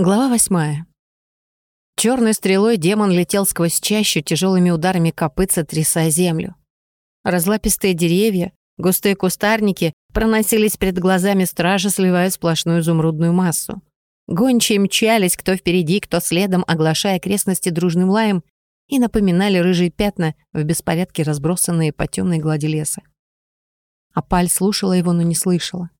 Глава восьмая. Черной стрелой демон летел сквозь чащу, тяжелыми ударами копыт сотрясая землю. Разлапистые деревья, густые кустарники проносились перед глазами стражи, сливая сплошную изумрудную массу. Гончие мчались кто впереди, кто следом, оглашая окрестности дружным лаем и напоминали рыжие пятна в беспорядке, разбросанные по темной глади леса. Апаль слушала его, но не слышала.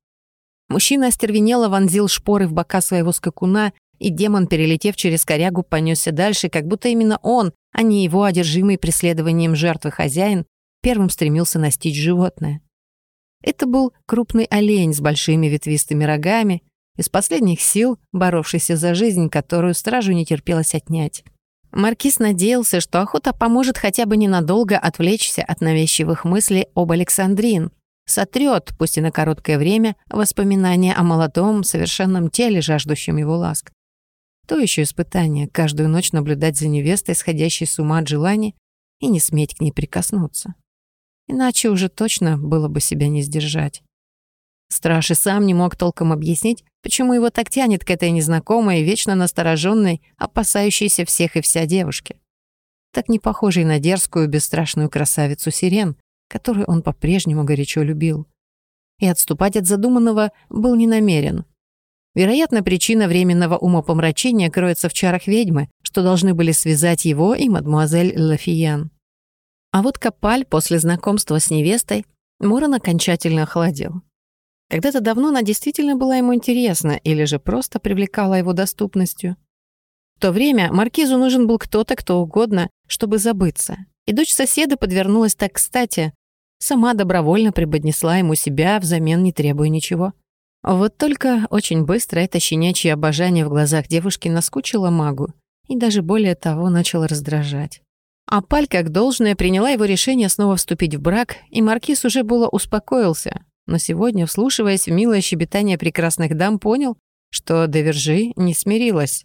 Мужчина остервенело вонзил шпоры в бока своего скакуна и демон, перелетев через корягу, понесся дальше, как будто именно он, а не его одержимый преследованием жертвы хозяин, первым стремился настичь животное. Это был крупный олень с большими ветвистыми рогами, из последних сил боровшийся за жизнь, которую стражу не терпелось отнять. Маркиз надеялся, что охота поможет хотя бы ненадолго отвлечься от навязчивых мыслей об Александрин, сотрет, пусть и на короткое время, воспоминания о молодом, совершенном теле, жаждущем его ласк. То еще испытание — каждую ночь наблюдать за невестой, сходящей с ума от желания, и не сметь к ней прикоснуться. Иначе уже точно было бы себя не сдержать. Страж и сам не мог толком объяснить, почему его так тянет к этой незнакомой, вечно настороженной, опасающейся всех и вся девушке. Так не похожей на дерзкую, бесстрашную красавицу Сирен, которую он по-прежнему горячо любил. И отступать от задуманного был не намерен. Вероятно, причина временного умопомрачения кроется в чарах ведьмы, что должны были связать его и мадмуазель Лафиян. А вот Капаль после знакомства с невестой Мурон окончательно охладел. Когда-то давно она действительно была ему интересна или же просто привлекала его доступностью. В то время маркизу нужен был кто-то, кто угодно, чтобы забыться. И дочь соседа подвернулась так кстати. Сама добровольно преподнесла ему себя, взамен не требуя ничего. Вот только очень быстро это щенячье обожание в глазах девушки наскучило магу и даже более того начало раздражать. А Паль, как должное, приняла его решение снова вступить в брак, и Маркиз уже было успокоился, но сегодня, вслушиваясь в милое щебетание прекрасных дам, понял, что Девержи не смирилась.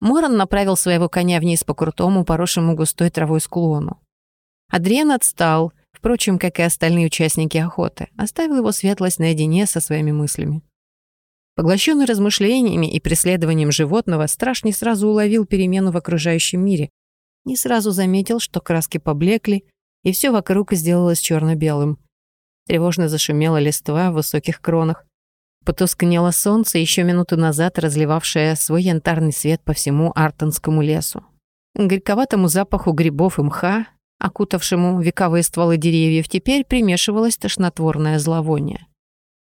Моран направил своего коня вниз по крутому, поросшему густой травой склону. Адриан отстал, Впрочем, как и остальные участники охоты, оставил его светлость наедине со своими мыслями. Поглощенный размышлениями и преследованием животного, страж не сразу уловил перемену в окружающем мире, не сразу заметил, что краски поблекли, и все вокруг сделалось черно белым Тревожно зашумела листва в высоких кронах. Потускнело солнце, еще минуту назад разливавшее свой янтарный свет по всему Артонскому лесу. Горьковатому запаху грибов и мха окутавшему вековые стволы деревьев, теперь примешивалось тошнотворное зловоние.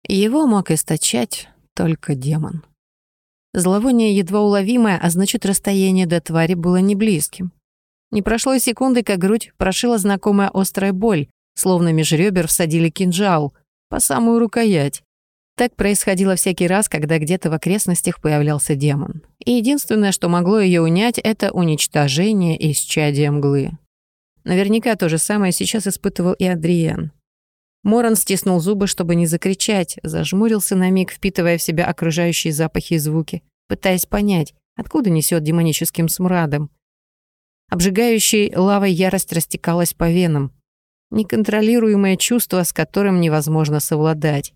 Его мог источать только демон. Зловоние едва уловимое, а значит, расстояние до твари было не близким. Не прошло и секунды, как грудь прошила знакомая острая боль, словно меж ребер всадили кинжал, по самую рукоять. Так происходило всякий раз, когда где-то в окрестностях появлялся демон. И единственное, что могло ее унять, это уничтожение исчадия мглы. Наверняка то же самое сейчас испытывал и Адриен. Моран стиснул зубы, чтобы не закричать, зажмурился на миг, впитывая в себя окружающие запахи и звуки, пытаясь понять, откуда несет демоническим смрадом. Обжигающей лавой ярость растекалась по венам. Неконтролируемое чувство, с которым невозможно совладать.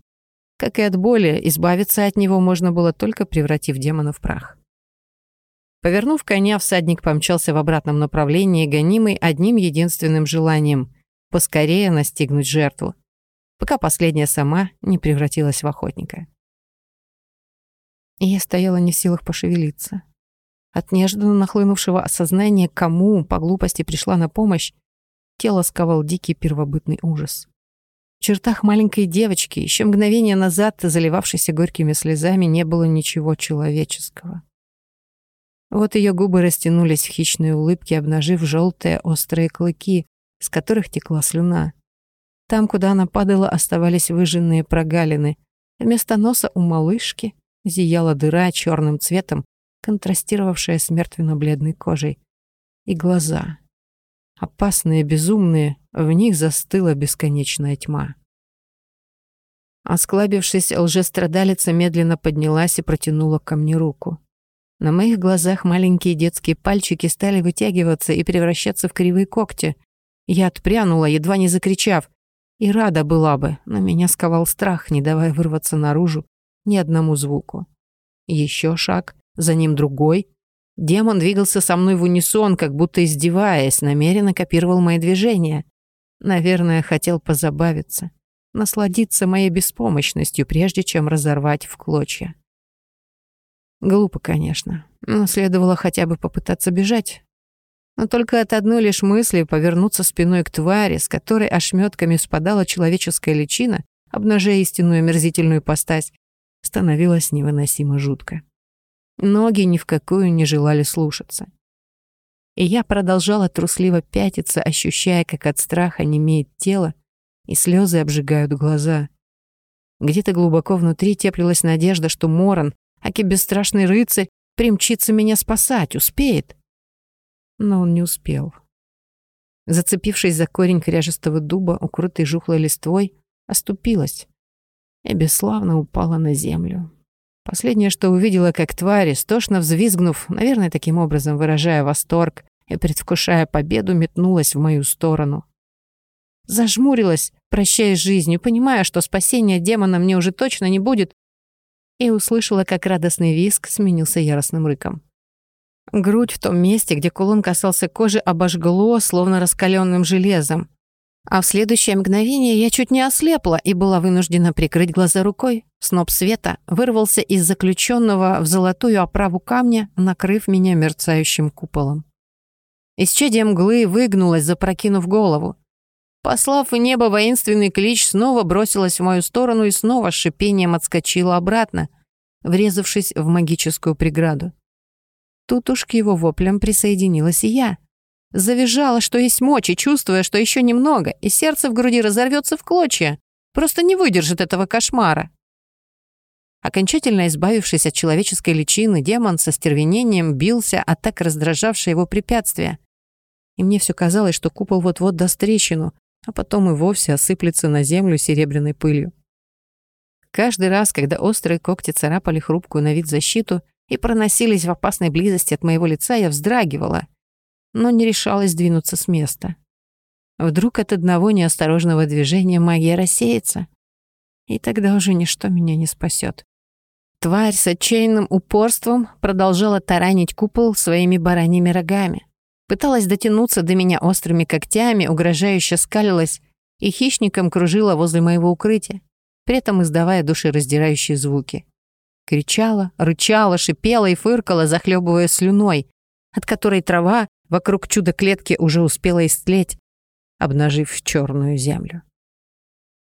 Как и от боли, избавиться от него можно было только превратив демона в прах. Повернув коня, всадник помчался в обратном направлении, гонимый одним единственным желанием — поскорее настигнуть жертву, пока последняя сама не превратилась в охотника. И я стояла не в силах пошевелиться. От неожиданно нахлынувшего осознания, кому по глупости пришла на помощь, тело сковал дикий первобытный ужас. В чертах маленькой девочки, еще мгновение назад, заливавшейся горькими слезами, не было ничего человеческого. Вот ее губы растянулись в хищные улыбки, обнажив желтые острые клыки, с которых текла слюна. Там, куда она падала, оставались выжженные прогалины. Вместо носа у малышки зияла дыра черным цветом, контрастировавшая с мертвенно-бледной кожей. И глаза. Опасные, безумные, в них застыла бесконечная тьма. Осклабившись, лжестрадалица медленно поднялась и протянула ко мне руку. На моих глазах маленькие детские пальчики стали вытягиваться и превращаться в кривые когти. Я отпрянула, едва не закричав. И рада была бы, но меня сковал страх, не давая вырваться наружу ни одному звуку. Еще шаг, за ним другой. Демон двигался со мной в унисон, как будто издеваясь, намеренно копировал мои движения. Наверное, хотел позабавиться, насладиться моей беспомощностью, прежде чем разорвать в клочья. Глупо, конечно, но следовало хотя бы попытаться бежать. Но только от одной лишь мысли повернуться спиной к твари, с которой ошметками спадала человеческая личина, обнажая истинную омерзительную постась, становилось невыносимо жутко. Ноги ни в какую не желали слушаться. И я продолжала трусливо пятиться, ощущая, как от страха немеет тело, и слезы обжигают глаза. Где-то глубоко внутри теплилась надежда, что Моран, аки бесстрашный рыцарь, примчится меня спасать, успеет. Но он не успел. Зацепившись за корень кряжестого дуба, укрытый жухлой листвой, оступилась и бесславно упала на землю. Последнее, что увидела, как тварь, истошно взвизгнув, наверное, таким образом выражая восторг и предвкушая победу, метнулась в мою сторону. Зажмурилась, прощаясь с жизнью, понимая, что спасения демона мне уже точно не будет, и услышала, как радостный визг сменился яростным рыком. Грудь в том месте, где кулон касался кожи, обожгло, словно раскаленным железом. А в следующее мгновение я чуть не ослепла и была вынуждена прикрыть глаза рукой. Сноп света вырвался из заключенного в золотую оправу камня, накрыв меня мерцающим куполом. Исчадие мглы выгнулась, запрокинув голову. Послав в небо воинственный клич, снова бросилась в мою сторону и снова с шипением отскочила обратно, врезавшись в магическую преграду. Тут уж к его воплям присоединилась и я — Завизжала, что есть мочи, чувствуя, что еще немного, и сердце в груди разорвется в клочья. Просто не выдержит этого кошмара. Окончательно избавившись от человеческой личины, демон со стервенением бился от так раздражавшее его препятствия. И мне все казалось, что купол вот-вот даст трещину, а потом и вовсе осыплется на землю серебряной пылью. Каждый раз, когда острые когти царапали хрупкую на вид защиту и проносились в опасной близости от моего лица, я вздрагивала — но не решалась двинуться с места. Вдруг от одного неосторожного движения магия рассеется, и тогда уже ничто меня не спасет. Тварь с отчаянным упорством продолжала таранить купол своими бараньими рогами. Пыталась дотянуться до меня острыми когтями, угрожающе скалилась и хищником кружила возле моего укрытия, при этом издавая душераздирающие звуки. Кричала, рычала, шипела и фыркала, захлебывая слюной, от которой трава Вокруг чудо-клетки уже успела истлеть, обнажив черную землю.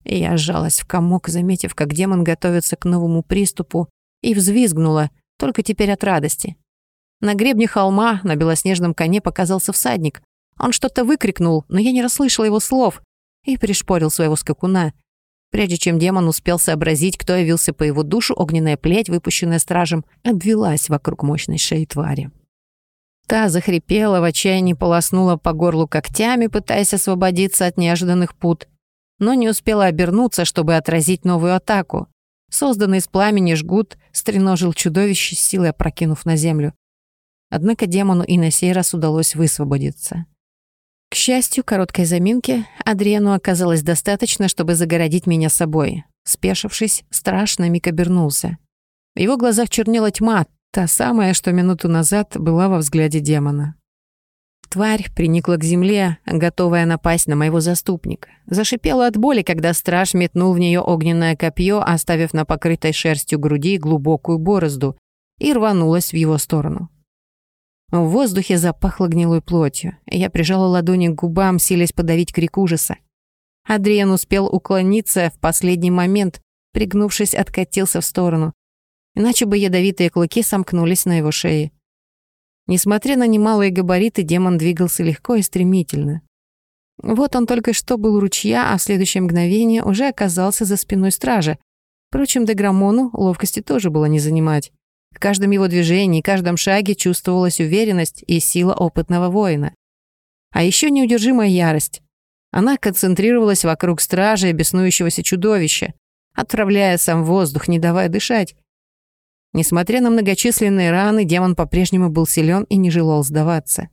Я сжалась в комок, заметив, как демон готовится к новому приступу, и взвизгнула, только теперь от радости. На гребне холма на белоснежном коне показался всадник. Он что-то выкрикнул, но я не расслышала его слов и пришпорил своего скакуна. Прежде чем демон успел сообразить, кто явился по его душу, огненная плеть, выпущенная стражем, обвелась вокруг мощной шеи твари. Та захрипела, в отчаянии полоснула по горлу когтями, пытаясь освободиться от неожиданных пут, но не успела обернуться, чтобы отразить новую атаку. Созданный из пламени жгут стреножил чудовище с силой опрокинув на землю. Однако демону и на сей раз удалось высвободиться. К счастью, короткой заминки Адриану оказалось достаточно, чтобы загородить меня собой. Спешившись, страшно миг обернулся. В его глазах чернела тьма, Та самая, что минуту назад была во взгляде демона. Тварь приникла к земле, готовая напасть на моего заступника. Зашипела от боли, когда страж метнул в нее огненное копье, оставив на покрытой шерстью груди глубокую борозду, и рванулась в его сторону. В воздухе запахло гнилой плотью. Я прижала ладони к губам, силясь подавить крик ужаса. Адриан успел уклониться в последний момент, пригнувшись, откатился в сторону иначе бы ядовитые клыки сомкнулись на его шее. Несмотря на немалые габариты, демон двигался легко и стремительно. Вот он только что был у ручья, а в следующее мгновение уже оказался за спиной стража. Впрочем, Деграмону ловкости тоже было не занимать. В каждом его движении, каждом шаге чувствовалась уверенность и сила опытного воина. А еще неудержимая ярость. Она концентрировалась вокруг стража и беснующегося чудовища, отправляя сам воздух, не давая дышать. Несмотря на многочисленные раны, демон по-прежнему был силен и не желал сдаваться.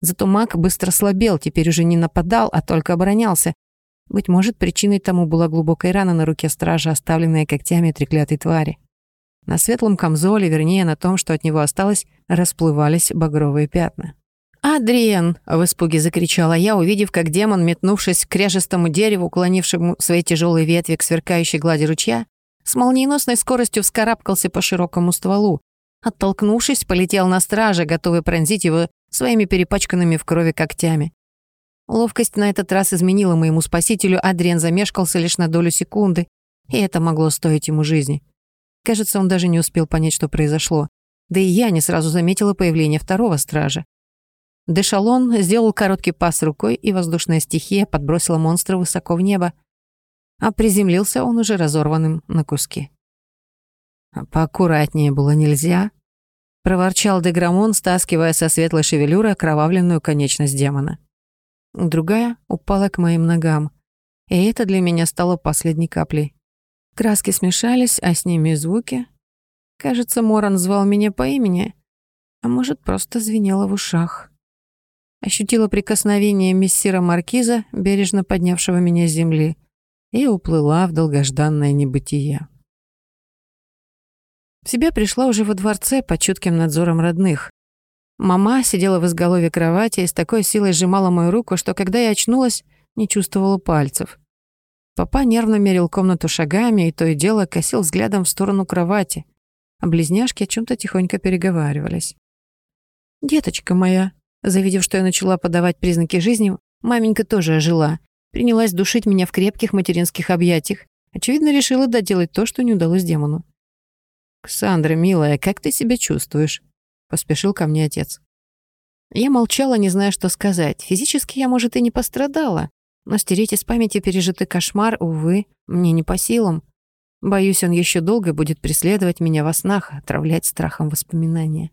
Зато маг быстро слабел, теперь уже не нападал, а только оборонялся. Быть может, причиной тому была глубокая рана на руке стража, оставленная когтями треклятой твари. На светлом камзоле, вернее, на том, что от него осталось, расплывались багровые пятна. «Адриен!» — в испуге закричала я, увидев, как демон, метнувшись к кряжестому дереву, уклонившему свои тяжелые ветви к сверкающей глади ручья, с молниеносной скоростью вскарабкался по широкому стволу. Оттолкнувшись, полетел на страже, готовый пронзить его своими перепачканными в крови когтями. Ловкость на этот раз изменила моему спасителю, Адриен замешкался лишь на долю секунды, и это могло стоить ему жизни. Кажется, он даже не успел понять, что произошло. Да и я не сразу заметила появление второго стража. Дешалон сделал короткий пас рукой, и воздушная стихия подбросила монстра высоко в небо. А приземлился он уже разорванным на куски. «А «Поаккуратнее было нельзя», — проворчал Деграмон, стаскивая со светлой шевелюры окровавленную конечность демона. Другая упала к моим ногам, и это для меня стало последней каплей. Краски смешались, а с ними и звуки. Кажется, Моран звал меня по имени, а может, просто звенело в ушах. Ощутила прикосновение мессира Маркиза, бережно поднявшего меня с земли, и уплыла в долгожданное небытие. В себя пришла уже во дворце под чутким надзором родных. Мама сидела в изголовье кровати и с такой силой сжимала мою руку, что когда я очнулась, не чувствовала пальцев. Папа нервно мерил комнату шагами и то и дело косил взглядом в сторону кровати, а близняшки о чем то тихонько переговаривались. «Деточка моя», Завидев, что я начала подавать признаки жизни, маменька тоже ожила. Принялась душить меня в крепких материнских объятиях. Очевидно, решила доделать то, что не удалось демону. «Ксандра, милая, как ты себя чувствуешь?» Поспешил ко мне отец. Я молчала, не зная, что сказать. Физически я, может, и не пострадала, но стереть из памяти пережитый кошмар, увы, мне не по силам. Боюсь, он еще долго будет преследовать меня во снах, отравлять страхом воспоминания.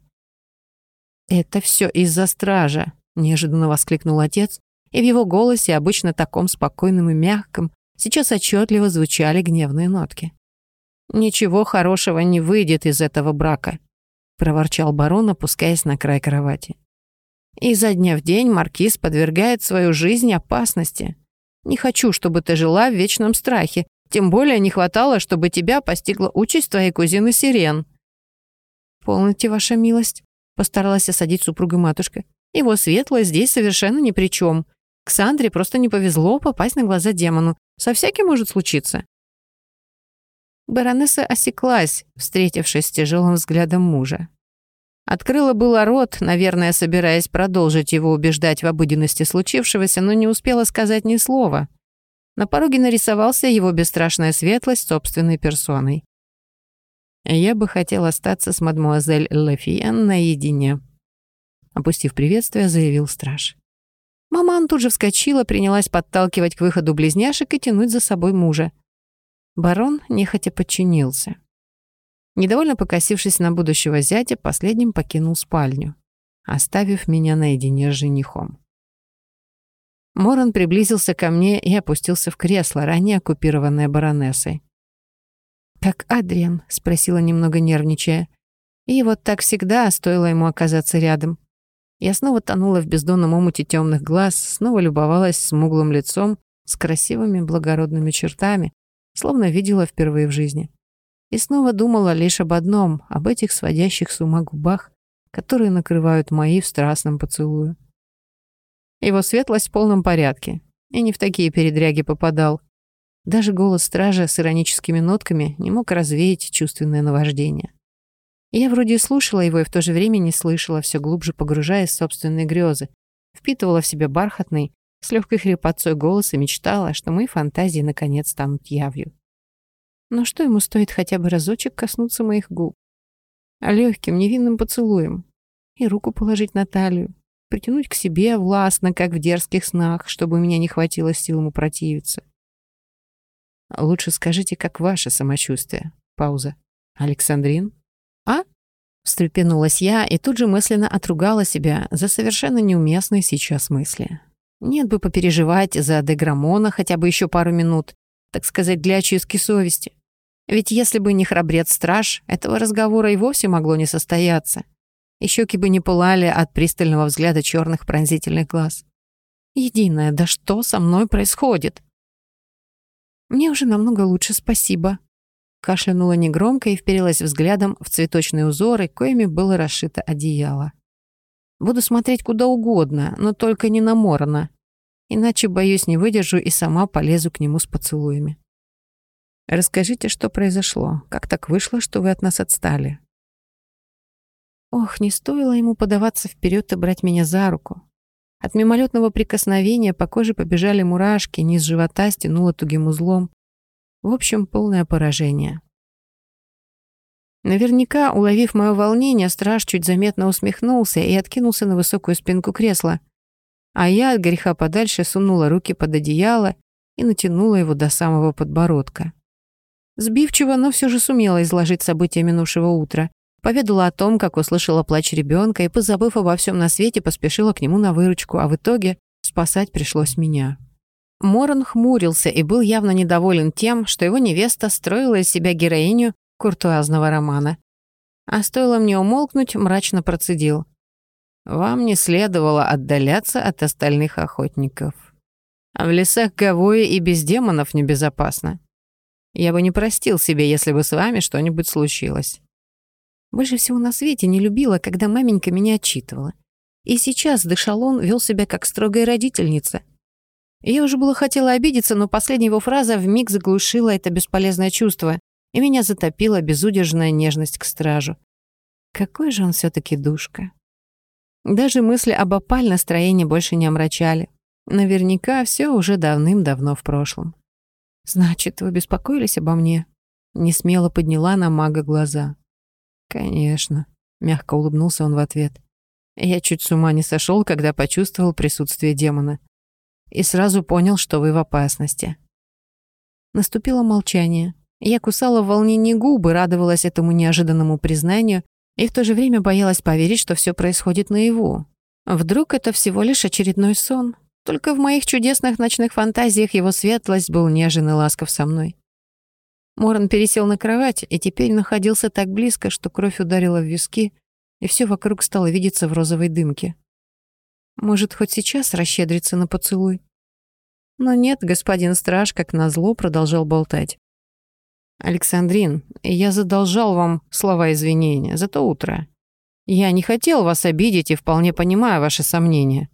«Это все из-за стража», — неожиданно воскликнул отец, и в его голосе, обычно таком спокойном и мягком, сейчас отчетливо звучали гневные нотки. «Ничего хорошего не выйдет из этого брака», — проворчал барон, опускаясь на край кровати. «Изо дня в день маркиз подвергает свою жизнь опасности. Не хочу, чтобы ты жила в вечном страхе, тем более не хватало, чтобы тебя постигла участь твоей кузины Сирен». «Полноте, ваша милость», Постаралась осадить супруга матушка. Его светлое здесь совершенно ни при чем. Ксандре просто не повезло попасть на глаза демону. Со всяким может случиться. Баронесса осеклась, встретившись с тяжелым взглядом мужа. Открыла было рот, наверное, собираясь продолжить его убеждать в обыденности случившегося, но не успела сказать ни слова. На пороге нарисовался его бесстрашная светлость собственной персоной. Я бы хотел остаться с мадмуазель Лафиен наедине. Опустив приветствие, заявил страж. Маман тут же вскочила, принялась подталкивать к выходу близняшек и тянуть за собой мужа. Барон нехотя подчинился. Недовольно покосившись на будущего зятя, последним покинул спальню, оставив меня наедине с женихом. Моран приблизился ко мне и опустился в кресло, ранее оккупированное баронессой. «Как Адриан?» — спросила немного нервничая. И вот так всегда стоило ему оказаться рядом. Я снова тонула в бездонном омуте темных глаз, снова любовалась смуглым лицом с красивыми благородными чертами, словно видела впервые в жизни. И снова думала лишь об одном, об этих сводящих с ума губах, которые накрывают мои в страстном поцелую. Его светлость в полном порядке, и не в такие передряги попадал. Даже голос стража с ироническими нотками не мог развеять чувственное наваждение. Я вроде слушала его и в то же время не слышала, все глубже погружаясь в собственные грезы, впитывала в себя бархатный, с легкой хрипотцой голос и мечтала, что мои фантазии наконец станут явью. Но что ему стоит хотя бы разочек коснуться моих губ? А легким, невинным поцелуем. И руку положить на талию, притянуть к себе властно, как в дерзких снах, чтобы у меня не хватило сил ему противиться. Лучше скажите, как ваше самочувствие. Пауза. Александрин? А? Встрепенулась я и тут же мысленно отругала себя за совершенно неуместные сейчас мысли. Нет бы попереживать за Деграмона хотя бы еще пару минут, так сказать, для очистки совести. Ведь если бы не храбрец-страж, этого разговора и вовсе могло не состояться. И щеки бы не пылали от пристального взгляда черных пронзительных глаз. Единое, да что со мной происходит? Мне уже намного лучше, спасибо. кашлянула негромко и вперилась взглядом в цветочные узоры, коими было расшито одеяло. «Буду смотреть куда угодно, но только не на Морона. Иначе, боюсь, не выдержу и сама полезу к нему с поцелуями». «Расскажите, что произошло? Как так вышло, что вы от нас отстали?» Ох, не стоило ему подаваться вперед и брать меня за руку. От мимолетного прикосновения по коже побежали мурашки, низ живота стянуло тугим узлом. В общем, полное поражение. Наверняка, уловив мое волнение, страж чуть заметно усмехнулся и откинулся на высокую спинку кресла. А я от греха подальше сунула руки под одеяло и натянула его до самого подбородка. Сбивчиво, но все же сумела изложить события минувшего утра. Поведала о том, как услышала плач ребенка и, позабыв обо всем на свете, поспешила к нему на выручку, а в итоге спасать пришлось меня. Моран хмурился и был явно недоволен тем, что его невеста строила из себя героиню куртуазного романа. А стоило мне умолкнуть, мрачно процедил. «Вам не следовало отдаляться от остальных охотников. А в лесах Гавои и без демонов небезопасно. Я бы не простил себе, если бы с вами что-нибудь случилось. Больше всего на свете не любила, когда маменька меня отчитывала. И сейчас Дешалон вел себя как строгая родительница. Я уже было хотела обидеться, но последняя его фраза вмиг заглушила это бесполезное чувство, и меня затопила безудержная нежность к стражу. Какой же он все таки душка. Даже мысли об опаль настроение больше не омрачали. Наверняка все уже давным-давно в прошлом. «Значит, вы беспокоились обо мне?» Несмело подняла на мага глаза. «Конечно», — мягко улыбнулся он в ответ. «Я чуть с ума не сошел, когда почувствовал присутствие демона. И сразу понял, что вы в опасности». Наступило молчание. Я кусала в волнении губы, радовалась этому неожиданному признанию и в то же время боялась поверить, что все происходит наяву. Вдруг это всего лишь очередной сон, только в моих чудесных ночных фантазиях его светлость был нежен и ласков со мной. Моран пересел на кровать и теперь находился так близко, что кровь ударила в виски, и все вокруг стало видеться в розовой дымке. Может, хоть сейчас расщедриться на поцелуй? Но нет, господин страж, как назло, продолжал болтать. «Александрин, я задолжал вам слова извинения за то утро. Я не хотел вас обидеть и вполне понимаю ваши сомнения.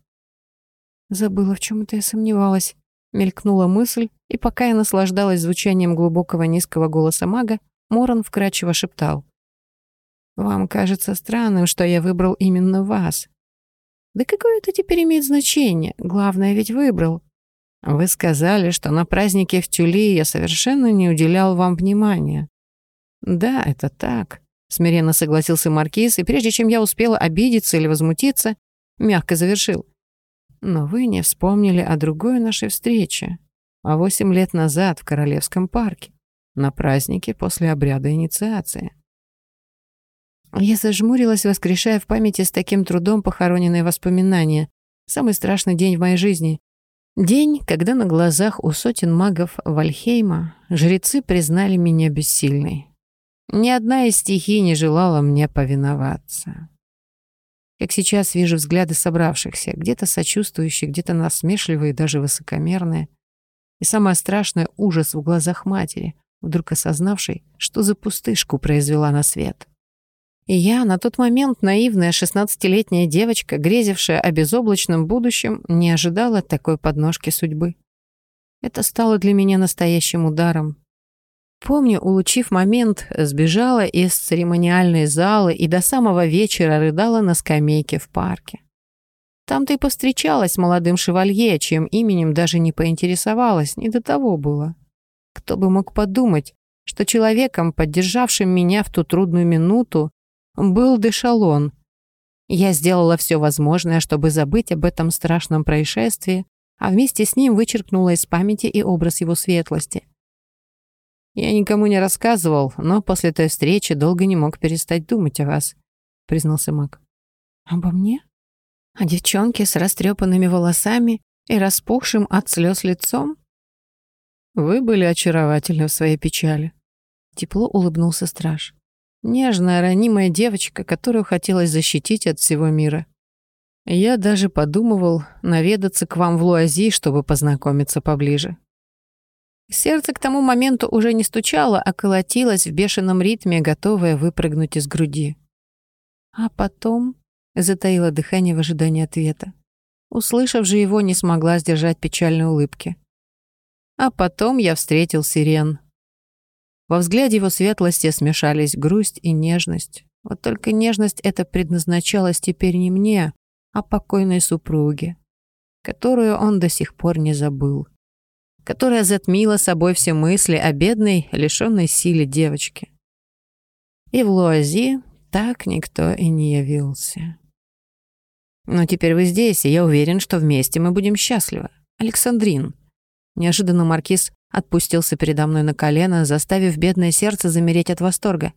Забыла, в чем это я сомневалась. Мелькнула мысль, и пока я наслаждалась звучанием глубокого низкого голоса мага, Моран вкрадчиво шептал. «Вам кажется странным, что я выбрал именно вас. Да какое это теперь имеет значение? Главное, ведь выбрал. Вы сказали, что на празднике в Тюли я совершенно не уделял вам внимания. Да, это так, смиренно согласился Маркиз, и прежде чем я успела обидеться или возмутиться, мягко завершил. Но вы не вспомнили о другой нашей встрече, а восемь лет назад в Королевском парке, на празднике после обряда инициации. Я зажмурилась, воскрешая в памяти с таким трудом похороненные воспоминания. Самый страшный день в моей жизни. День, когда на глазах у сотен магов Вальхейма жрецы признали меня бессильной. Ни одна из стихий не желала мне повиноваться. Как сейчас вижу взгляды собравшихся, где-то сочувствующие, где-то насмешливые, даже высокомерные. И самое страшное — ужас в глазах матери, вдруг осознавшей, что за пустышку произвела на свет. Я, на тот момент наивная шестнадцатилетняя девочка, грезившая о безоблачном будущем, не ожидала такой подножки судьбы. Это стало для меня настоящим ударом, Помню, улучив момент, сбежала из церемониальной залы и до самого вечера рыдала на скамейке в парке. Там-то и повстречалась с молодым шевалье, чьим именем даже не поинтересовалась, не до того было. Кто бы мог подумать, что человеком, поддержавшим меня в ту трудную минуту, был Дешалон. Я сделала все возможное, чтобы забыть об этом страшном происшествии, а вместе с ним вычеркнула из памяти и образ его светлости. «Я никому не рассказывал, но после той встречи долго не мог перестать думать о вас», — признался Мак. «Обо мне? О девчонке с растрепанными волосами и распухшим от слез лицом?» «Вы были очаровательны в своей печали», — тепло улыбнулся страж. «Нежная, ранимая девочка, которую хотелось защитить от всего мира. Я даже подумывал наведаться к вам в Луази, чтобы познакомиться поближе. Сердце к тому моменту уже не стучало, а колотилось в бешеном ритме, готовое выпрыгнуть из груди. А потом затаила дыхание в ожидании ответа. Услышав же его, не смогла сдержать печальной улыбки. А потом я встретил сирен. Во взгляде его светлости смешались грусть и нежность. Вот только нежность эта предназначалась теперь не мне, а покойной супруге, которую он до сих пор не забыл которая затмила собой все мысли о бедной, лишенной силы девочке. И в Луази так никто и не явился. Но теперь вы здесь, и я уверен, что вместе мы будем счастливы. Александрин. Неожиданно Маркиз отпустился передо мной на колено, заставив бедное сердце замереть от восторга.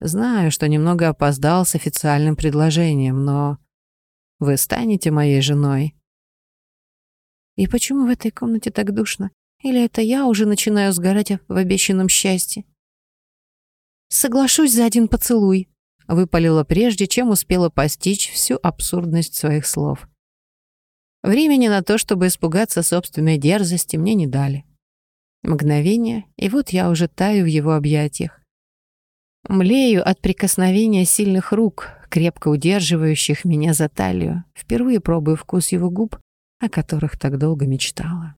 Знаю, что немного опоздал с официальным предложением, но вы станете моей женой. И почему в этой комнате так душно? Или это я уже начинаю сгорать в обещанном счастье? «Соглашусь за один поцелуй», — выпалила прежде, чем успела постичь всю абсурдность своих слов. Времени на то, чтобы испугаться собственной дерзости, мне не дали. Мгновение, и вот я уже таю в его объятиях. Млею от прикосновения сильных рук, крепко удерживающих меня за талию. Впервые пробую вкус его губ о которых так долго мечтала.